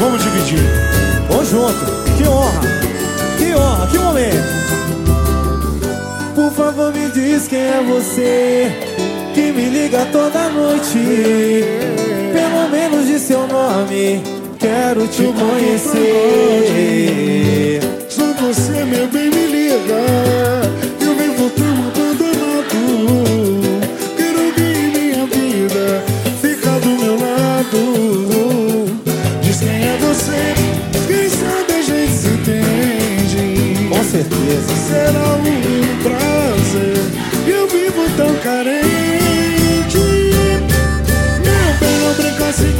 Vamos dividir. Vamos junto. Que honra. Que honra. Que momento. Por favor, me diz quem é você que me liga toda noite. Pelo menos de seu nome, quero te conhecer. Só você, meu bem, me liga.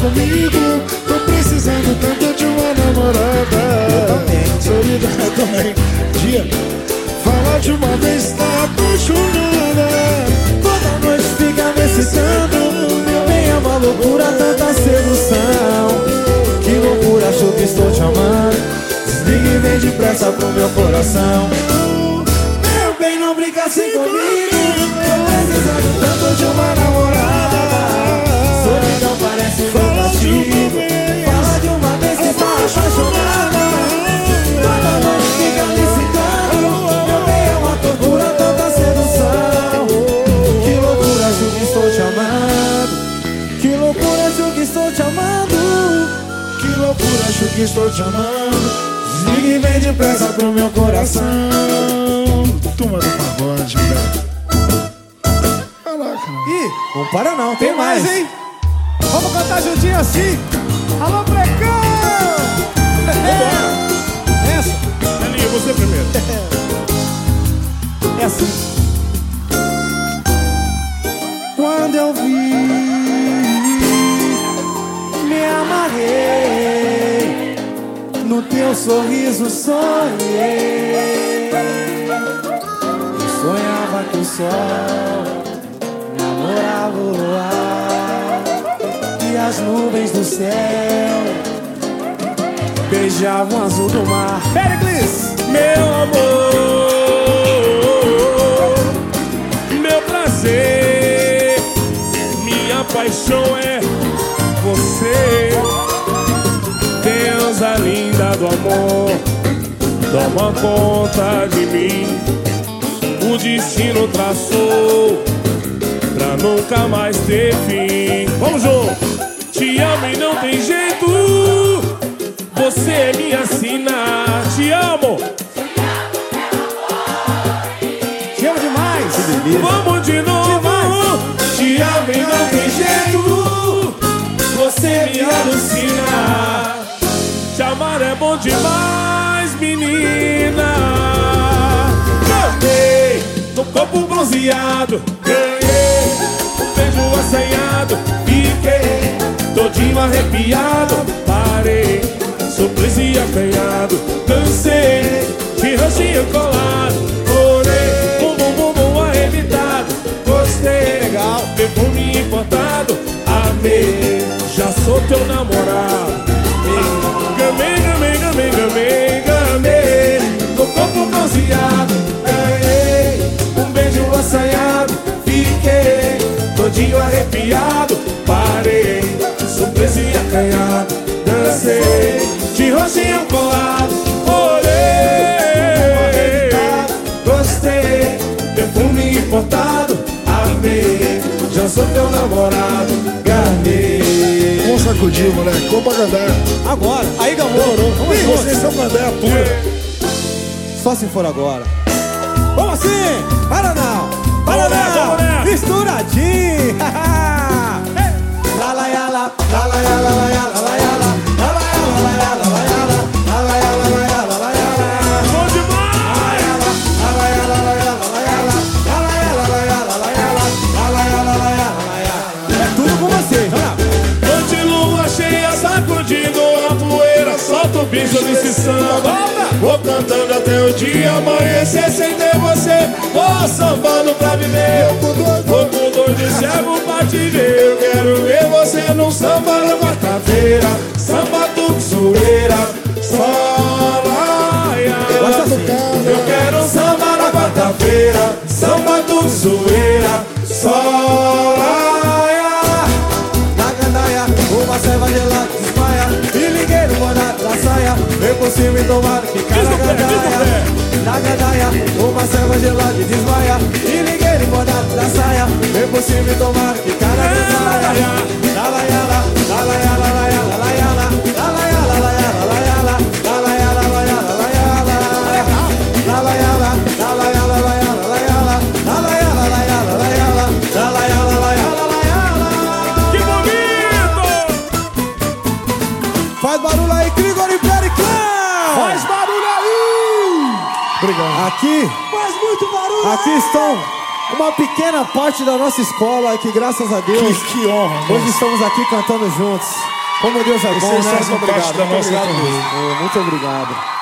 Comigo. Tô precisando tanto de uma namorada. Solidão também. Dia, fala de uma vez, tá apaixonada. Toda noite fica me excitando. Meu bem, é uma loucura, tanta sedução. Que loucura, acho que estou te amando. Desliga e vem depressa pro meu loucura, acho que estou te amando. Desliga e vem depressa pro meu coração. Turma do pagode, velho. Caraca, mano. Ih, não para não, tem, Tem mais, mais, hein? Vamos cantar juntinho assim. Alô, Precão! Essa. Aninha, você primeiro. É assim. Quando eu vi, Me amarrei. Teu sorriso sonhei. Eu sonhava que o sol namorava o luar. E as nuvens do céu beijavam o azul do mar. Do amor, toma conta de mim. O destino traçou pra nunca mais ter fim. Vamos junto! Te amo e não tem jeito. Você é minha sina. Te amo. Te amo demais! Vamos de novo. Te amo e não tem jeito. Você me alucina. Amar é bom demais, menina. Ganhei no corpo bronzeado. Ganhei um beijo assanhado. Fiquei todinho arrepiado. Parei, surpreso e acanhado. Dancei, de roxinho colado. Orei, bum bum bum bum arrebitado. Gostei, legal, perfume importado. Amei, já sou teu namorado. Todinho arrepiado Parei, surpreso e acanhado Dancei, de roxinho colado Olhei, gostei Perfume importado Amei, já sou teu namorado Ganhei Vamos sacudir, moleque. Vamos pra gandaia. Agora, aí gamou. Vamos vocês são gandaia pura. Só se for agora. Vamos assim! Para não! Misturadinho! bicho desse samba. Vou cantando até o dia amanhecer sem ter você. Vou sambando pra viver. Vou com dor de cego pra te ver. Eu quero ver você num samba na quarta-feira. Samba tudo zoeira. Só laia Gosta assim. Eu quero um samba na quarta-feira. Samba tudo zoeira. Só me tomar, que diz no gandaia Na gandaia, uma serva gelada e desmaia E ninguém bordado da saia Vem por cima me tomar, que cara gandaia Lalaiala, lalaiala, lalaiala, lalaiala Lalaiala, lalaiala, lalaiala Lalaiala, lalaiala, lalaiala Lalaiala, lalaiala, lalaiala! Faz barulho aí, Grigori Periclão! Aqui, Faz muito barulho aqui estão uma pequena parte da nossa escola que, graças a Deus, Que, que honra, hoje estamos aqui cantando juntos. Como Deus é bom, né? Muito obrigado. Muito obrigado.